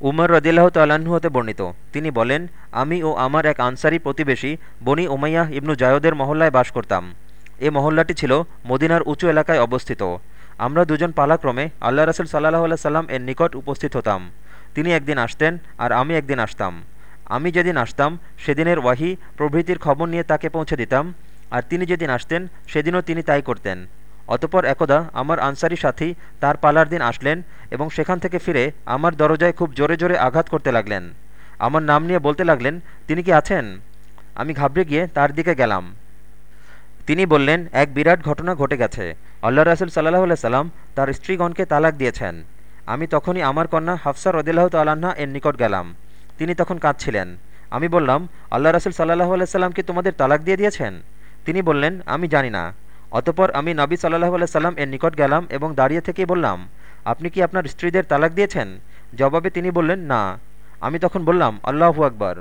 উমর রদিল্লাহ তাল্লাহ্ন হতে বর্ণিত। তিনি বলেন, আমি ও আমার এক আনসারি প্রতিবেশী বনি উমাইয়াহ ইবনু জায়দের মহল্লায় বাস করতাম। এ মহল্লাটি ছিল মদিনার উঁচু এলাকায় অবস্থিত। আমরা দুজন পালাক্রমে আল্লাহ রসুল সাল্লাহ আল্লাহ সাল্লাম এর নিকট উপস্থিত হতাম। তিনি একদিন আসতেন আর আমি একদিন আসতাম। আমি যেদিন আসতাম, সেদিনের ওয়াহি প্রভৃতির খবর নিয়ে তাকে পৌঁছে দিতাম, আর তিনি যেদিন আসতেন, সেদিনও তিনি তাই করতেন। অতপর একদা আমার আনসারি সাথী তার পালার দিন আসলেন এবং সেখান থেকে ফিরে আমার দরজায় খুব জোরে জোরে আঘাত করতে লাগলেন। আমার নাম নিয়ে বলতে লাগলেন, তিনি কি আছেন? আমি ঘাবড়ে গিয়ে তার দিকে গেলাম। তিনি বললেন, এক বিরাট ঘটনা ঘটে গেছে। আল্লাহ রাসুল সাল্লাহ সাল্লাম তার স্ত্রীগণকে তালাক দিয়েছেন। আমি তখনই আমার কন্যা হাফসা রদিল্লাহ তাল্লাহা এর নিকট গেলাম। তিনি তখন কাঁদছিলেন। আমি বললাম, আল্লাহ রাসুল সাল্লাহ আল্লাহ সাল্লাম কি তোমাদের তালাক দিয়ে দিয়েছেন? তিনি বললেন, আমি জানি না। অতপর আমি নবী সাল্লাহ আল্লাহ সাল্লাম এর নিকট গেলাম এবং দাঁড়িয়ে থেকেই বললাম, আপনি কি আপনার স্ত্রীদের তালাক দিয়েছেন? জবাবে তিনি বললেন, না। আমি তখন বললাম, আল্লাহু আকবর।